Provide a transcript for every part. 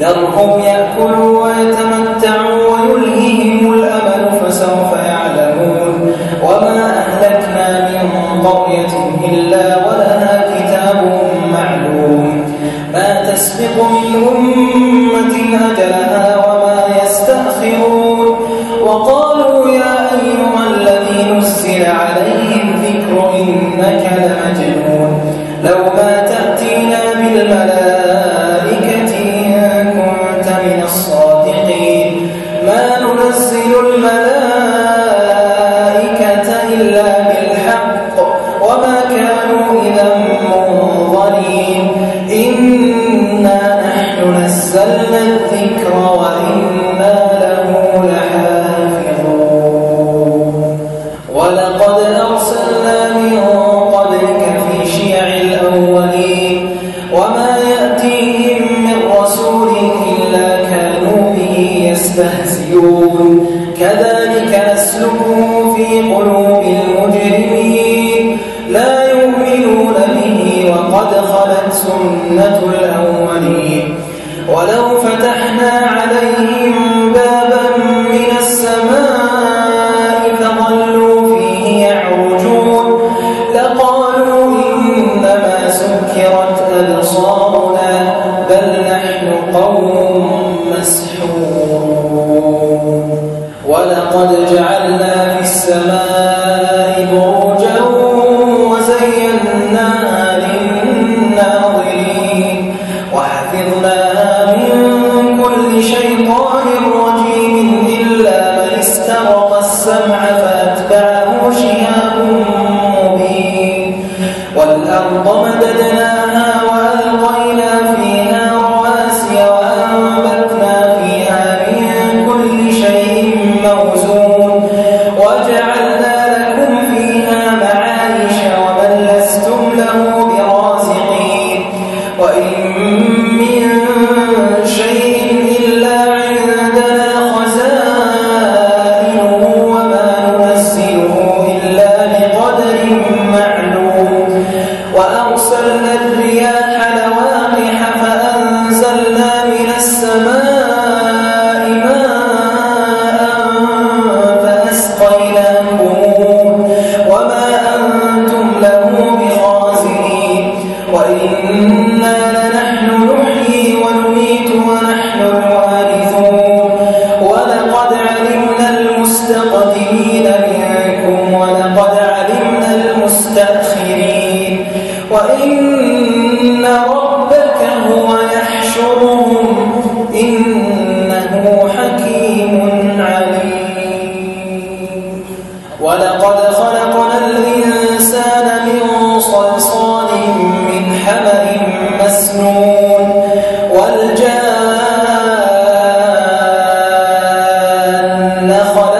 ذرهم يأكلوا ويتمتعوا ويلهيهم الأمل فسوف يعلمون وما أهلكنا من قرية إلا ولها كتاب معلوم ما تسبق من أمة أجلها وما يستأخرون وقالوا يا أيها الذي نزل عليه الذكر إنك لمجنون لو ما ولو فتحنا عليهم وإن ربك هو يحشرهم إنه حكيم عليم ولقد خلقنا الإنسان من من مسنون والجان خلقنا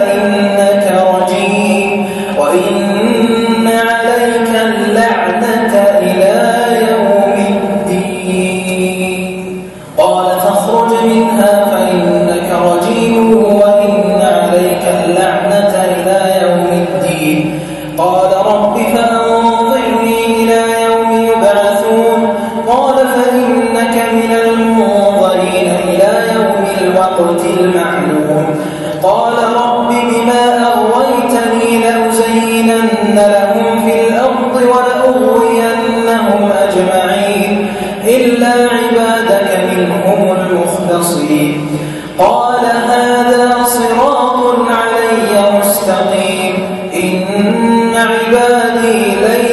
إن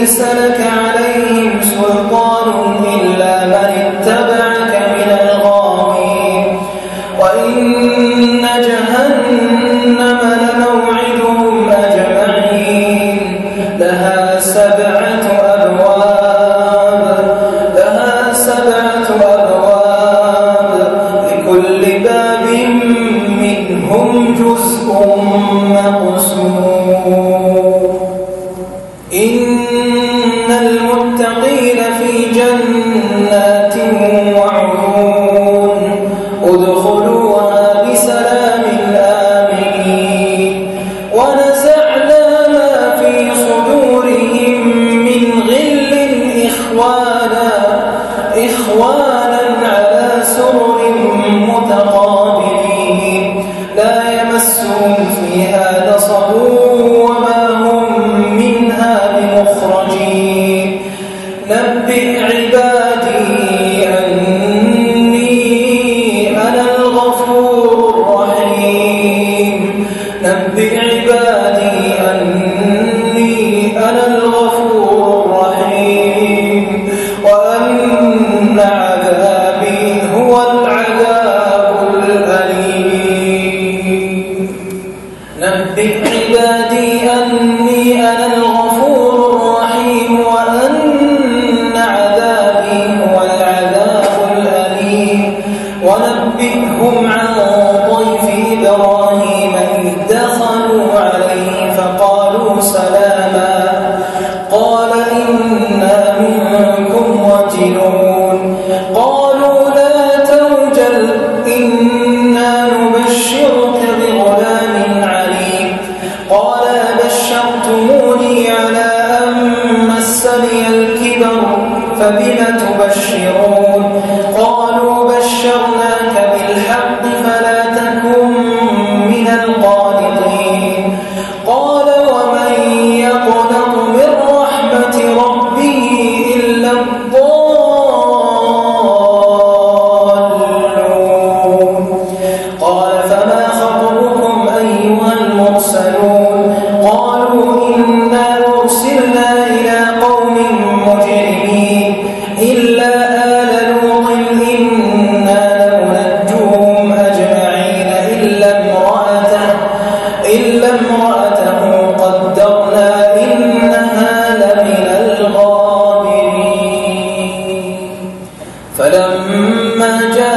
سلك عن إخوانا إخوانا على سرر متقابلين. لا يمسهم فيها نصب وما هم منها بمخرجين. نبئ عبادي أني أنا الغفور الرحيم. نبئ ونبئهم عن طيف إبراهيم إذ دخلوا عليه فقالوا سلاما قال إنا منكم وجلون قالوا لا توجل إنا نبشرك بغلام عليم قال بشرتموني على أن مسني الكبر فبم تبشرون جاء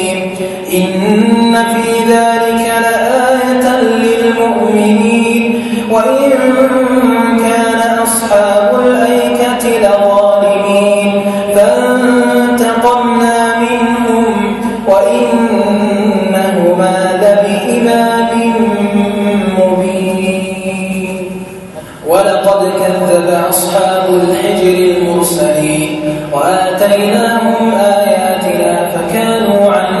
وآتيناهم آياتنا فكانوا عنها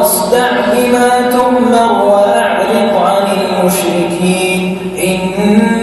فاصدع بما تؤمر وأعرض عن المشركين. إنا